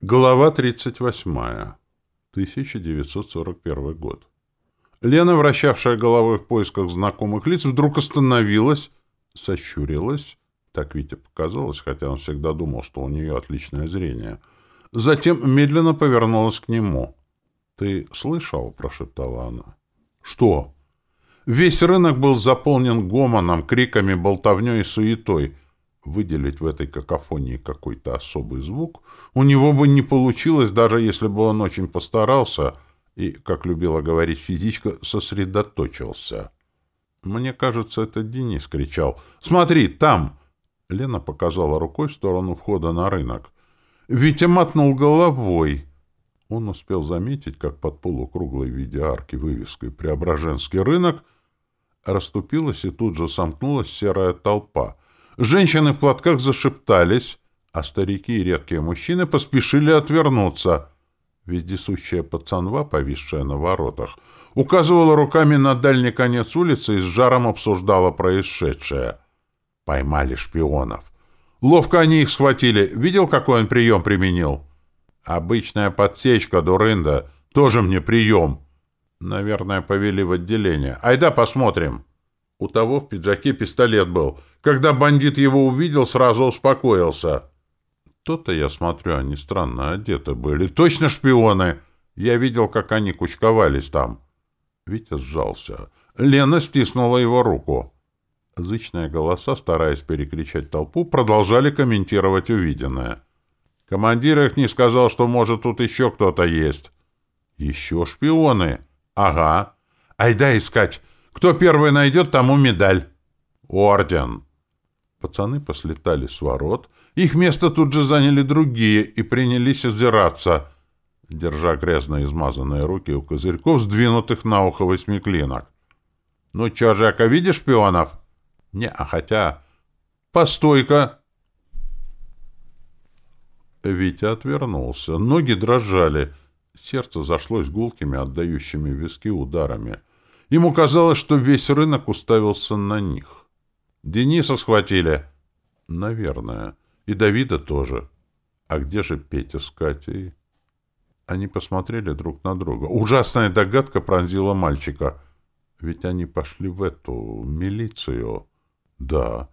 Глава 38. 1941 год. Лена, вращавшая головой в поисках знакомых лиц, вдруг остановилась, сощурилась. Так Вите показалось, хотя он всегда думал, что у нее отличное зрение. Затем медленно повернулась к нему. «Ты слышал?» — прошептала она. «Что?» Весь рынок был заполнен гомоном, криками, болтовней и суетой — выделить в этой какофонии какой-то особый звук, у него бы не получилось, даже если бы он очень постарался и, как любила говорить физичка, сосредоточился. «Мне кажется, это Денис кричал. Смотри, там!» Лена показала рукой в сторону входа на рынок. Витя мотнул головой. Он успел заметить, как под полукруглой в виде арки вывеской «Преображенский рынок» расступилась и тут же сомкнулась серая толпа — Женщины в платках зашептались, а старики и редкие мужчины поспешили отвернуться. Вездесущая пацанва, повисшая на воротах, указывала руками на дальний конец улицы и с жаром обсуждала происшедшее. Поймали шпионов. Ловко они их схватили. Видел, какой он прием применил? Обычная подсечка, дурында. Тоже мне прием. Наверное, повели в отделение. Айда посмотрим. У того в пиджаке пистолет был. Когда бандит его увидел, сразу успокоился. То-то, я смотрю, они странно одеты были. Точно шпионы! Я видел, как они кучковались там. Витя сжался. Лена стиснула его руку. Зычные голоса, стараясь перекричать толпу, продолжали комментировать увиденное. Командир их не сказал, что, может, тут еще кто-то есть. Еще шпионы? Ага. Айда искать. Кто первый найдет, тому медаль. Орден. Пацаны послетали с ворот. Их место тут же заняли другие и принялись озираться, держа грязно измазанные руки у козырьков, сдвинутых на ухо восьмиклинок. — Ну чё, Жека, видишь шпионов? — Не, а хотя... — Постой-ка! Витя отвернулся. Ноги дрожали. Сердце зашлось гулкими, отдающими виски ударами. Ему казалось, что весь рынок уставился на них. Дениса схватили. Наверное. И Давида тоже. А где же Петя с Катей? Они посмотрели друг на друга. Ужасная догадка пронзила мальчика. Ведь они пошли в эту милицию. Да.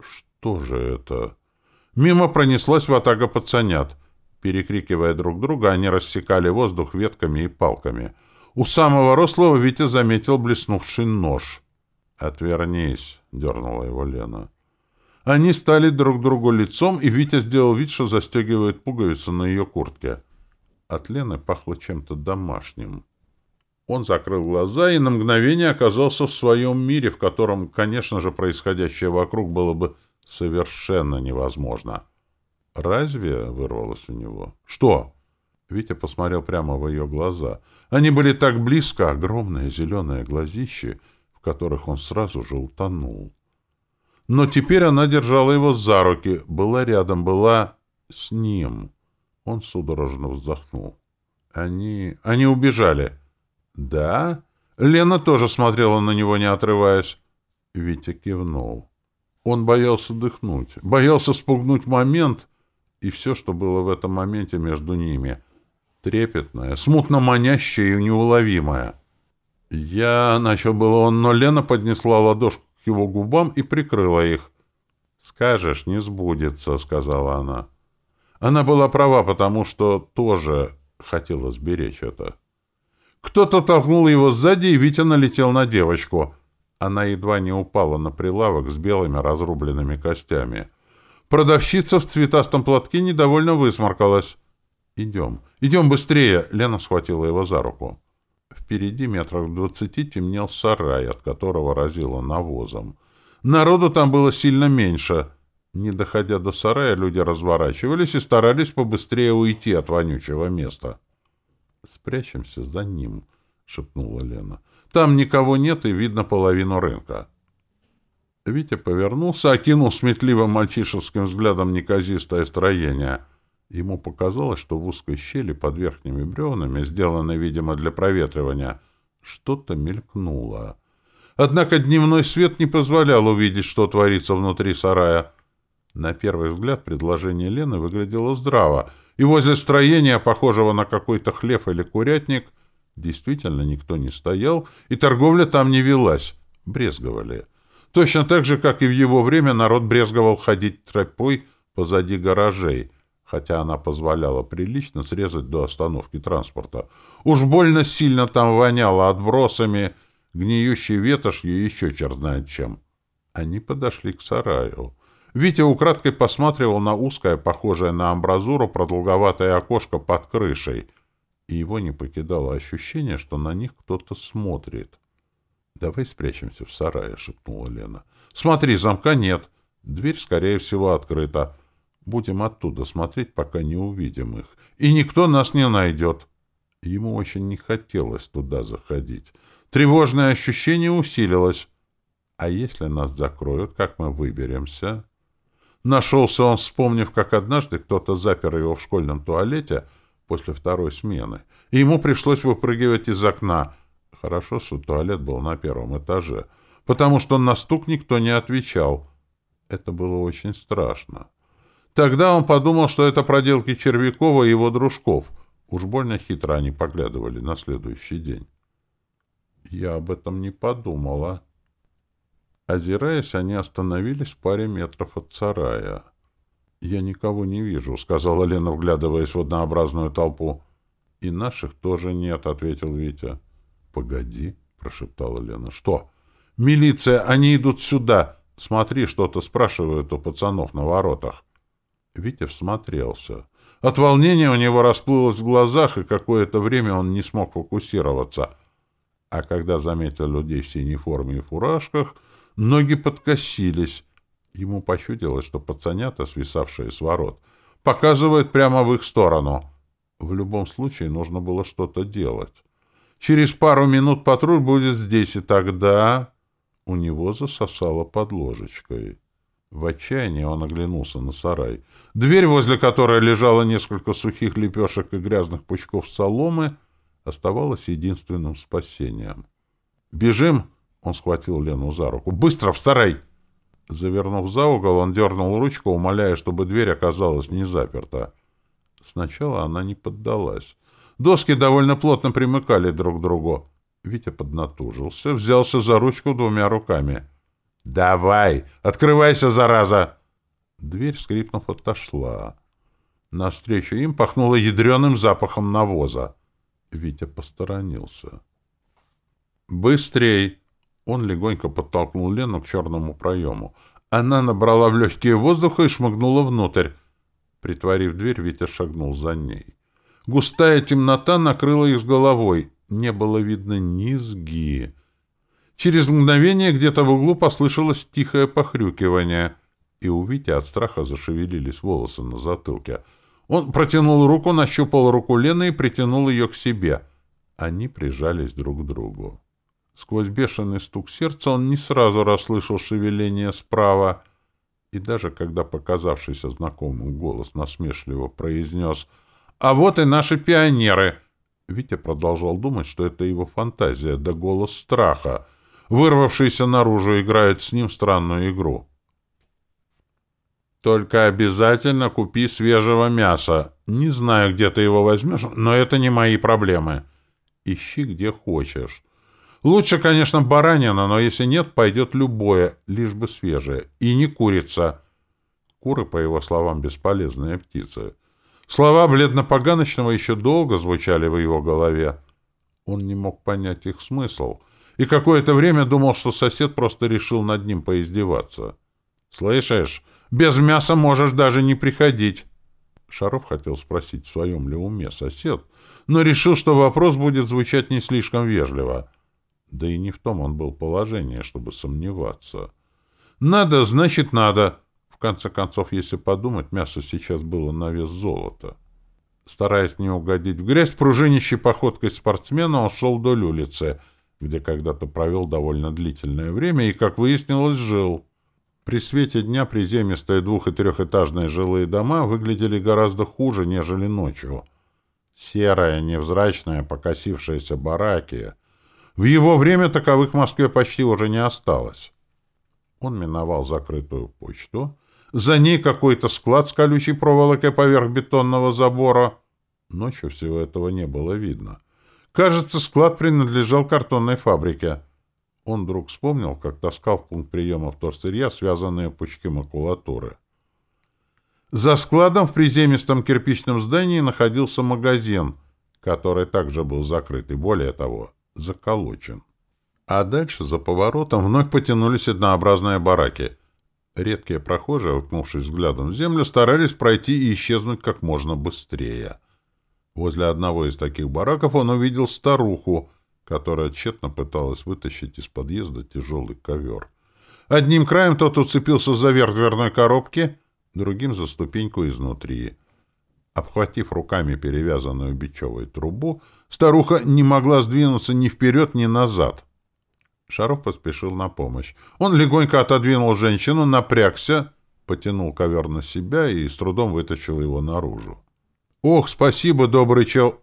Что же это? Мимо пронеслась ватага пацанят. Перекрикивая друг друга, они рассекали воздух ветками и палками. У самого рослого Витя заметил блеснувший нож. «Отвернись», — дернула его Лена. Они стали друг другу лицом, и Витя сделал вид, что застегивает пуговицу на ее куртке. От Лены пахло чем-то домашним. Он закрыл глаза и на мгновение оказался в своем мире, в котором, конечно же, происходящее вокруг было бы совершенно невозможно. «Разве?» — вырвалось у него. «Что?» Витя посмотрел прямо в ее глаза. Они были так близко, огромные зеленые глазищи — которых он сразу же утонул. Но теперь она держала его за руки, была рядом, была с ним. Он судорожно вздохнул. Они... они убежали. Да? Лена тоже смотрела на него, не отрываясь. Витя кивнул. Он боялся дыхнуть, боялся спугнуть момент и все, что было в этом моменте между ними. Трепетное, смутно манящее и неуловимое. Я начал было он, но Лена поднесла ладошку к его губам и прикрыла их. «Скажешь, не сбудется», — сказала она. Она была права, потому что тоже хотела сберечь это. Кто-то толкнул его сзади, и Витя налетел на девочку. Она едва не упала на прилавок с белыми разрубленными костями. Продавщица в цветастом платке недовольно высморкалась. «Идем, идем быстрее!» — Лена схватила его за руку. Впереди метров двадцати темнел сарай, от которого разило навозом. Народу там было сильно меньше. Не доходя до сарая, люди разворачивались и старались побыстрее уйти от вонючего места. «Спрячемся за ним», — шепнула Лена. «Там никого нет, и видно половину рынка». Витя повернулся, окинул сметливым мальчишеским взглядом неказистое строение — Ему показалось, что в узкой щели под верхними бревнами, сделанной, видимо, для проветривания, что-то мелькнуло. Однако дневной свет не позволял увидеть, что творится внутри сарая. На первый взгляд предложение Лены выглядело здраво. и возле строения, похожего на какой-то хлев или курятник, действительно никто не стоял, и торговля там не велась, брезговали. Точно так же, как и в его время народ брезговал ходить тропой позади гаражей, хотя она позволяла прилично срезать до остановки транспорта. Уж больно сильно там воняло отбросами, гниющей ветошью и еще черт знает чем. Они подошли к сараю. Витя украдкой посматривал на узкое, похожее на амбразуру, продолговатое окошко под крышей, и его не покидало ощущение, что на них кто-то смотрит. — Давай спрячемся в сарае, — шепнула Лена. — Смотри, замка нет. Дверь, скорее всего, открыта. Будем оттуда смотреть, пока не увидим их. И никто нас не найдет. Ему очень не хотелось туда заходить. Тревожное ощущение усилилось. А если нас закроют, как мы выберемся? Нашелся он, вспомнив, как однажды кто-то запер его в школьном туалете после второй смены, и ему пришлось выпрыгивать из окна. Хорошо, что туалет был на первом этаже, потому что на стук никто не отвечал. Это было очень страшно. Тогда он подумал, что это проделки Червякова и его дружков. Уж больно хитро они поглядывали на следующий день. Я об этом не подумала. Озираясь, они остановились в паре метров от сарая. «Я никого не вижу», — сказала Лена, вглядываясь в однообразную толпу. «И наших тоже нет», — ответил Витя. «Погоди», — прошептала Лена. «Что?» «Милиция! Они идут сюда! Смотри, что-то спрашивают у пацанов на воротах». Витя всмотрелся. От волнения у него расплылось в глазах, и какое-то время он не смог фокусироваться. А когда заметил людей в синей форме и фуражках, Ноги подкосились. Ему почудилось, что пацанята, свисавшие с ворот, показывают прямо в их сторону. В любом случае нужно было что-то делать. Через пару минут патруль будет здесь, и тогда... У него засосало под ложечкой. В отчаянии он оглянулся на сарай. Дверь, возле которой лежало несколько сухих лепешек и грязных пучков соломы, оставалась единственным спасением. «Бежим!» Он схватил Лену за руку. «Быстро в сарай!» Завернув за угол, он дернул ручку, умоляя, чтобы дверь оказалась не заперта. Сначала она не поддалась. Доски довольно плотно примыкали друг к другу. Витя поднатужился, взялся за ручку двумя руками. «Давай! Открывайся, зараза!» Дверь, скрипнув, отошла. Навстречу им пахнуло ядреным запахом навоза. Витя посторонился. «Быстрей!» Он легонько подтолкнул Лену к черному проему. Она набрала в легкие воздуха и шмыгнула внутрь. Притворив дверь, Витя шагнул за ней. Густая темнота накрыла их с головой. Не было видно низги. Через мгновение где-то в углу послышалось тихое похрюкивание, и у Вити от страха зашевелились волосы на затылке. Он протянул руку, нащупал руку Лены и притянул ее к себе. Они прижались друг к другу. Сквозь бешеный стук сердца он не сразу расслышал шевеление справа, и даже когда показавшийся знакомым голос насмешливо произнес «А вот и наши пионеры!» Витя продолжал думать, что это его фантазия, да голос страха, вырвавшийся наружу, играет с ним странную игру. «Только обязательно купи свежего мяса. Не знаю, где ты его возьмешь, но это не мои проблемы. Ищи где хочешь». Лучше, конечно, баранина, но если нет, пойдет любое, лишь бы свежее. И не курица. Куры, по его словам, бесполезные птицы. Слова бледно-поганочного еще долго звучали в его голове. Он не мог понять их смысл. И какое-то время думал, что сосед просто решил над ним поиздеваться. «Слышишь, без мяса можешь даже не приходить». Шаров хотел спросить, в своем ли уме сосед, но решил, что вопрос будет звучать не слишком вежливо. Да и не в том он был положение, чтобы сомневаться. Надо, значит, надо. В конце концов, если подумать, мясо сейчас было на вес золота. Стараясь не угодить в грязь, пружинищей походкой спортсмена он шел вдоль улицы, где когда-то провел довольно длительное время и, как выяснилось, жил. При свете дня приземистые двух- и трехэтажные жилые дома выглядели гораздо хуже, нежели ночью. Серые, невзрачные, покосившиеся бараки — в его время таковых в Москве почти уже не осталось. Он миновал закрытую почту, За ней какой-то склад с колючей проволокой поверх бетонного забора. Ночью всего этого не было видно. Кажется, склад принадлежал картонной фабрике. Он вдруг вспомнил, как таскал в пункт приема вторсырья связанные пучки макулатуры. За складом в приземистом кирпичном здании находился магазин, который также был закрыт и, более того, заколочен. А дальше, за поворотом, вновь потянулись однообразные бараки. Редкие прохожие, уткнувшись взглядом в землю, старались пройти и исчезнуть как можно быстрее. Возле одного из таких бараков он увидел старуху, которая тщетно пыталась вытащить из подъезда тяжелый ковер. Одним краем тот уцепился за верх дверной коробки, другим — за ступеньку изнутри. Обхватив руками перевязанную бичевой трубу, старуха не могла сдвинуться ни вперед, ни назад. Шаров поспешил на помощь. Он легонько отодвинул женщину, напрягся, потянул ковер на себя и с трудом вытащил его наружу. «Ох, спасибо, добрый чел!»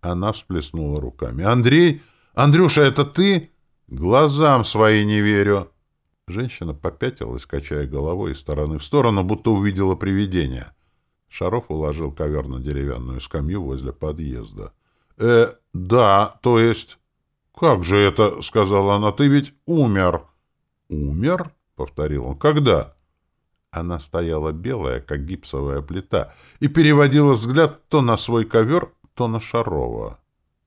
Она всплеснула руками. «Андрей? Андрюша, это ты?» «Глазам свои не верю!» Женщина попятилась, качая головой из стороны в сторону, будто увидела привидение. Шаров уложил ковер на деревянную скамью возле подъезда. «Э, да, то есть...» «Как же это?» — сказала она. «Ты ведь умер». «Умер?» — повторил он. «Когда?» Она стояла белая, как гипсовая плита, и переводила взгляд то на свой ковер, то на Шарова.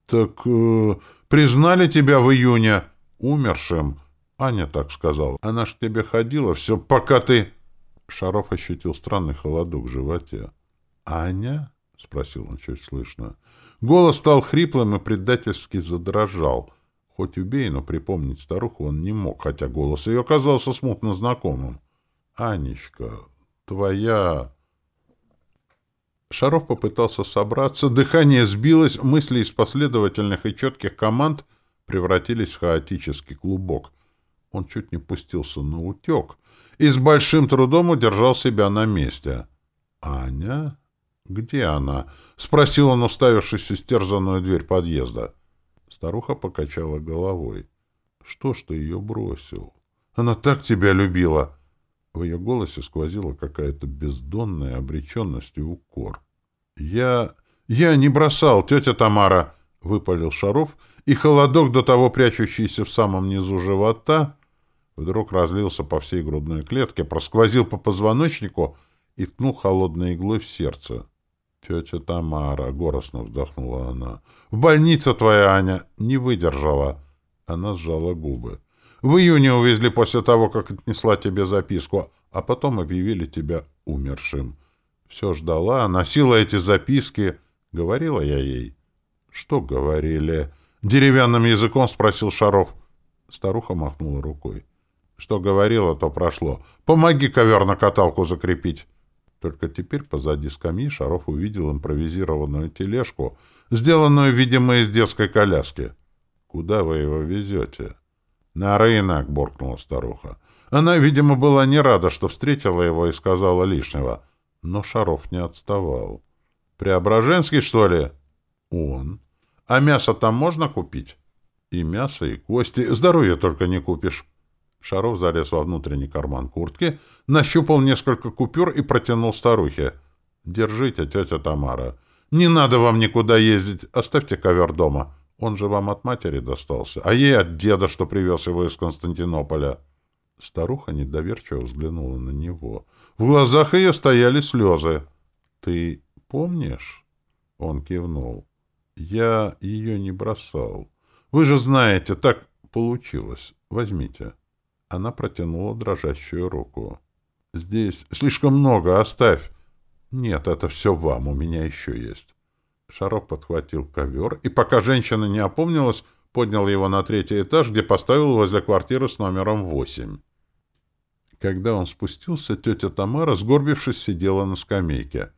«Так э, признали тебя в июне умершим?» Аня так сказала. «Она ж тебе ходила все, пока ты...» Шаров ощутил странный холодок в животе. «Аня?» — спросил он чуть слышно. Голос стал хриплым и предательски задрожал. Хоть убей, но припомнить старуху он не мог, хотя голос ее казался смутно знакомым. «Анечка, твоя...» Шаров попытался собраться, дыхание сбилось, мысли из последовательных и четких команд превратились в хаотический клубок. Он чуть не пустился на утек и с большим трудом удержал себя на месте. «Аня? Где она?» — спросил он, уставившись в истерзанную дверь подъезда. Старуха покачала головой. «Что ж ты ее бросил? Она так тебя любила!» В ее голосе сквозила какая-то бездонная обреченность и укор. «Я... я не бросал, тетя Тамара!» — выпалил Шаров, и холодок, до того прячущийся в самом низу живота, вдруг разлился по всей грудной клетке, просквозил по позвоночнику и ткнул холодной иглой в сердце. «Тетя Тамара», — горестно вздохнула она, — «в больнице твоя Аня не выдержала». Она сжала губы. «В июне увезли после того, как отнесла тебе записку, а потом объявили тебя умершим. Все ждала, носила эти записки. Говорила я ей». «Что говорили?» — деревянным языком спросил Шаров. Старуха махнула рукой. «Что говорила, то прошло. Помоги ковер на каталку закрепить». Только теперь позади скамьи Шаров увидел импровизированную тележку, сделанную, видимо, из детской коляски. «Куда вы его везете?» «На рынок», — буркнула старуха. Она, видимо, была не рада, что встретила его и сказала лишнего. Но Шаров не отставал. «Преображенский, что ли?» «Он. А мясо там можно купить?» «И мясо, и кости. Здоровье только не купишь». Шаров залез во внутренний карман куртки, нащупал несколько купюр и протянул старухе. «Держите, тетя Тамара. Не надо вам никуда ездить. Оставьте ковер дома. Он же вам от матери достался, а ей от деда, что привез его из Константинополя». Старуха недоверчиво взглянула на него. В глазах ее стояли слезы. «Ты помнишь?» Он кивнул. «Я ее не бросал. Вы же знаете, так получилось. Возьмите». Она протянула дрожащую руку. «Здесь слишком много, оставь!» «Нет, это все вам, у меня еще есть». Шаров подхватил ковер, и пока женщина не опомнилась, поднял его на третий этаж, где поставил возле квартиры с номером восемь. Когда он спустился, тетя Тамара, сгорбившись, сидела на скамейке.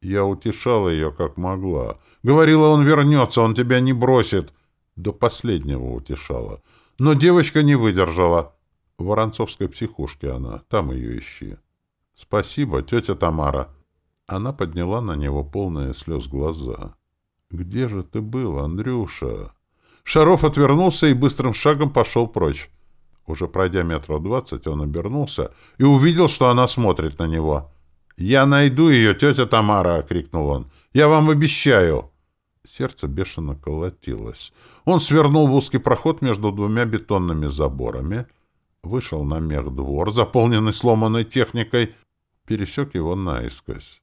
Я утешала ее, как могла. Говорила, он вернется, он тебя не бросит. До последнего утешала. Но девочка не выдержала. В Воронцовской психушке она. Там ее ищи. — Спасибо, тетя Тамара. Она подняла на него полные слез глаза. — Где же ты был, Андрюша? Шаров отвернулся и быстрым шагом пошел прочь. Уже пройдя метров двадцать, он обернулся и увидел, что она смотрит на него. «Я найду ее, тетя Тамара!» — крикнул он. «Я вам обещаю!» Сердце бешено колотилось. Он свернул в узкий проход между двумя бетонными заборами, вышел на мех-двор, заполненный сломанной техникой, пересек его наискось.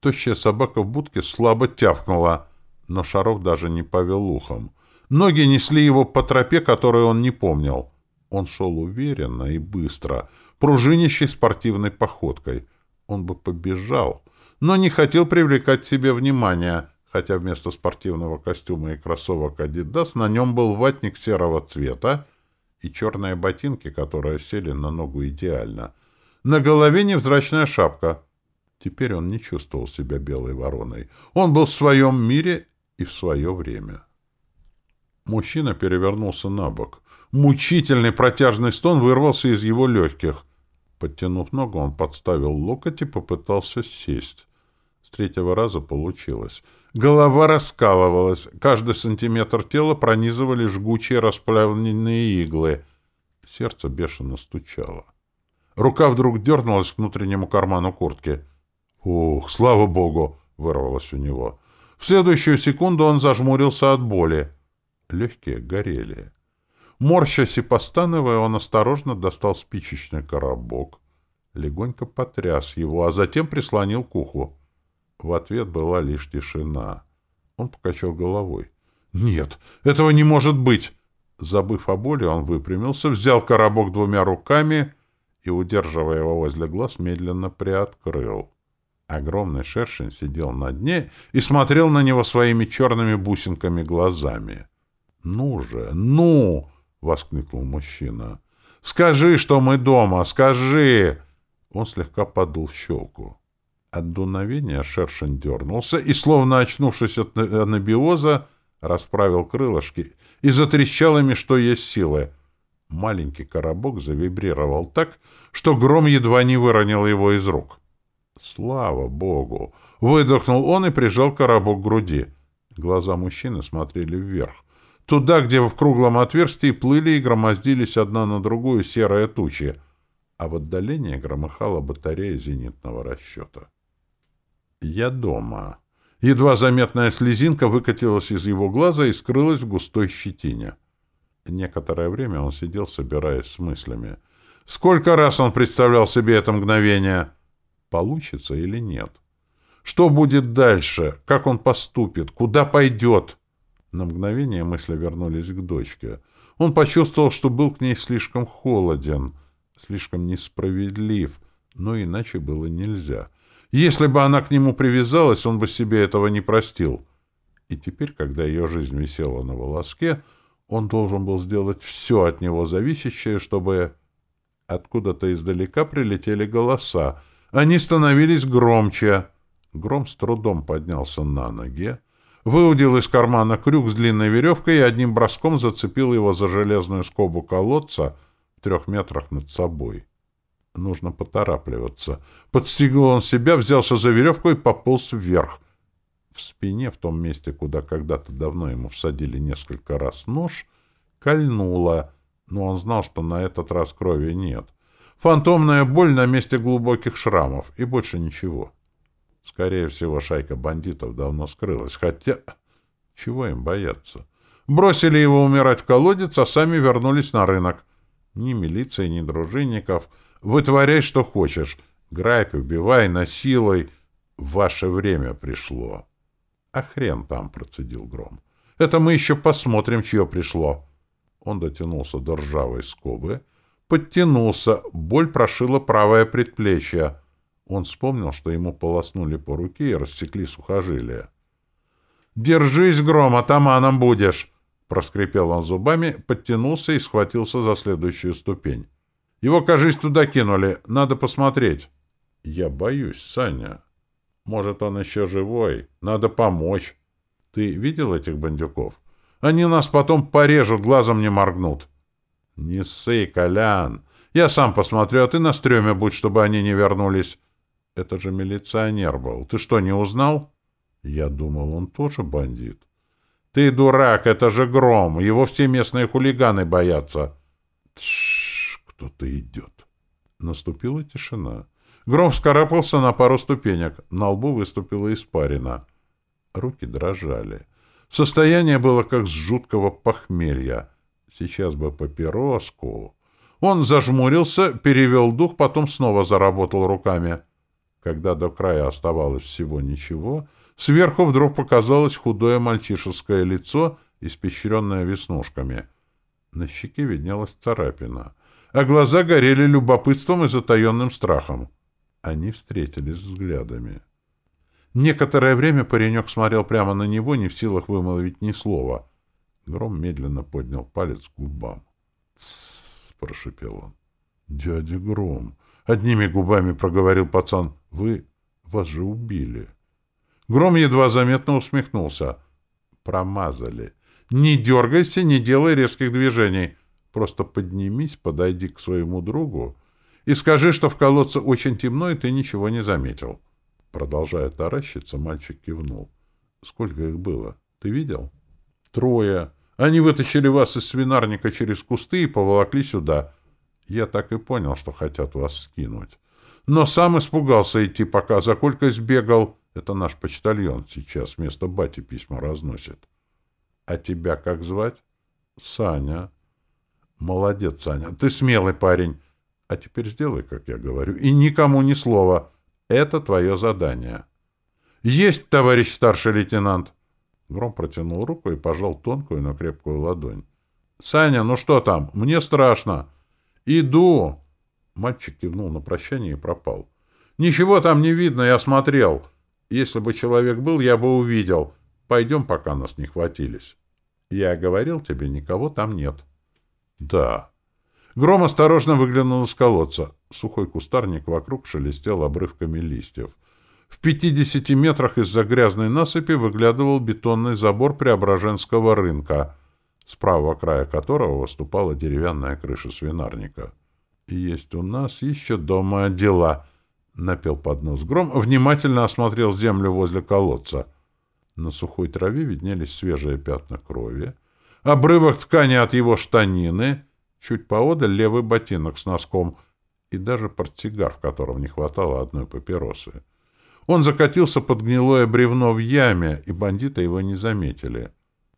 Тощая собака в будке слабо тявкнула, но Шаров даже не повел ухом. Ноги несли его по тропе, которую он не помнил. Он шел уверенно и быстро, пружинящей спортивной походкой. Он бы побежал, но не хотел привлекать к себе внимание, хотя вместо спортивного костюма и кроссовок «Адидас» на нем был ватник серого цвета и черные ботинки, которые сели на ногу идеально. На голове невзрачная шапка. Теперь он не чувствовал себя белой вороной. Он был в своем мире и в свое время. Мужчина перевернулся на бок. Мучительный протяжный стон вырвался из его легких. Подтянув ногу, он подставил локоть и попытался сесть. С третьего раза получилось. Голова раскалывалась, каждый сантиметр тела пронизывали жгучие расплавленные иглы. Сердце бешено стучало. Рука вдруг дернулась к внутреннему карману куртки. «Ух, слава богу!» — вырвалось у него. В следующую секунду он зажмурился от боли. Легкие горели. Морщась и постановая, он осторожно достал спичечный коробок, легонько потряс его, а затем прислонил к уху. В ответ была лишь тишина. Он покачал головой. «Нет, этого не может быть!» Забыв о боли, он выпрямился, взял коробок двумя руками и, удерживая его возле глаз, медленно приоткрыл. Огромный шершень сидел на дне и смотрел на него своими черными бусинками глазами. «Ну же, ну!» — воскликнул мужчина. «Скажи, что мы дома! Скажи!» Он слегка подул в щелку. От дуновения шершень дернулся и, словно очнувшись от анабиоза, расправил крылышки и затрещал ими, что есть силы. Маленький коробок завибрировал так, что гром едва не выронил его из рук. «Слава Богу!» — выдохнул он и прижал коробок к груди. Глаза мужчины смотрели вверх. Туда, где в круглом отверстии плыли и громоздились одна на другую серые тучи, а в отдалении громыхала батарея зенитного расчета. «Я дома». Едва заметная слезинка выкатилась из его глаза и скрылась в густой щетине. Некоторое время он сидел, собираясь с мыслями. Сколько раз он представлял себе это мгновение? Получится или нет? Что будет дальше? Как он поступит? Куда пойдет? На мгновение мысли вернулись к дочке. Он почувствовал, что был к ней слишком холоден, слишком несправедлив, но иначе было нельзя. Если бы она к нему привязалась, он бы себе этого не простил. И теперь, когда ее жизнь висела на волоске, он должен был сделать все от него зависящее, чтобы... Откуда-то издалека прилетели голоса. Они становились громче. Гром с трудом поднялся на ноги выудил из кармана крюк с длинной веревкой и одним броском зацепил его за железную скобу колодца в трех метрах над собой. Нужно поторапливаться. Подстегнул он себя, взялся за веревку и пополз вверх. В спине, в том месте, куда когда-то давно ему всадили несколько раз нож, кольнуло, но он знал, что на этот раз крови нет. Фантомная боль на месте глубоких шрамов, и больше ничего. — Скорее всего, шайка бандитов давно скрылась, хотя... Чего им бояться? Бросили его умирать в колодец, а сами вернулись на рынок. Ни милиции, ни дружинников. Вытворяй, что хочешь. Грабь, убивай, насилуй. Ваше время пришло. А хрен там, процедил Гром. Это мы еще посмотрим, чье пришло. Он дотянулся до ржавой скобы, подтянулся, боль прошила правое предплечье. Он вспомнил, что ему полоснули по руке и рассекли сухожилия. «Держись, Гром, атаманом будешь!» Проскрипел он зубами, подтянулся и схватился за следующую ступень. «Его, кажись, туда кинули. Надо посмотреть». «Я боюсь, Саня. Может, он еще живой. Надо помочь. Ты видел этих бандюков? Они нас потом порежут, глазом не моргнут». «Не ссы, Колян. Я сам посмотрю, а ты на стреме будь, чтобы они не вернулись. Это же милиционер был. Ты что, не узнал? Я думал, он тоже бандит. Ты дурак, это же Гром. Его все местные хулиганы боятся. Тш, Кто-то идет. Наступила тишина. Гром вскарабкался на пару ступенек. На лбу выступила испарина. Руки дрожали. Состояние было как с жуткого похмелья. Сейчас бы папироску. Он зажмурился, перевел дух, потом снова заработал руками. Когда до края оставалось всего ничего, сверху вдруг показалось худое мальчишеское лицо, испещренное веснушками. На щеке виднелась царапина, а глаза горели любопытством и затаенным страхом. Они встретились взглядами. Некоторое время паренек смотрел прямо на него, не в силах вымолвить ни слова. Гром медленно поднял палец к губам. «Тссс!» — прошепел он. «Дядя Гром!» — одними губами проговорил пацан. «Вы... вас же убили!» Гром едва заметно усмехнулся. «Промазали. Не дергайся, не делай резких движений. Просто поднимись, подойди к своему другу и скажи, что в колодце очень темно, и ты ничего не заметил». Продолжая таращиться, мальчик кивнул. «Сколько их было? Ты видел?» «Трое. Они вытащили вас из свинарника через кусты и поволокли сюда. Я так и понял, что хотят вас скинуть. Но сам испугался идти, пока за Колькой сбегал. Это наш почтальон сейчас вместо бати письма разносит. А тебя как звать? Саня. Молодец, Саня. Ты смелый парень. А теперь сделай, как я говорю, и никому ни слова. Это твое задание. Есть, товарищ старший лейтенант. Гром протянул руку и пожал тонкую, но крепкую ладонь. «Саня, ну что там? Мне страшно!» «Иду!» Мальчик кивнул на прощание и пропал. «Ничего там не видно, я смотрел. Если бы человек был, я бы увидел. Пойдем, пока нас не хватились». «Я говорил тебе, никого там нет». «Да». Гром осторожно выглянул из колодца. Сухой кустарник вокруг шелестел обрывками листьев. В пятидесяти метрах из-за грязной насыпи выглядывал бетонный забор Преображенского рынка, с правого края которого выступала деревянная крыша свинарника. «Есть у нас еще дома дела», — напел под нос гром, внимательно осмотрел землю возле колодца. На сухой траве виднелись свежие пятна крови, обрывок ткани от его штанины, чуть поодаль левый ботинок с носком и даже портсигар, в котором не хватало одной папиросы. Он закатился под гнилое бревно в яме, и бандиты его не заметили.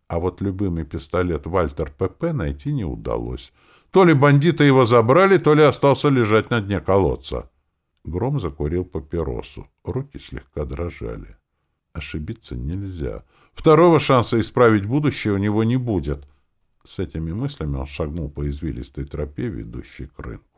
А вот любимый пистолет Вальтер ПП найти не удалось. То ли бандиты его забрали, то ли остался лежать на дне колодца. Гром закурил папиросу. Руки слегка дрожали. Ошибиться нельзя. Второго шанса исправить будущее у него не будет. С этими мыслями он шагнул по извилистой тропе, ведущей к рынку.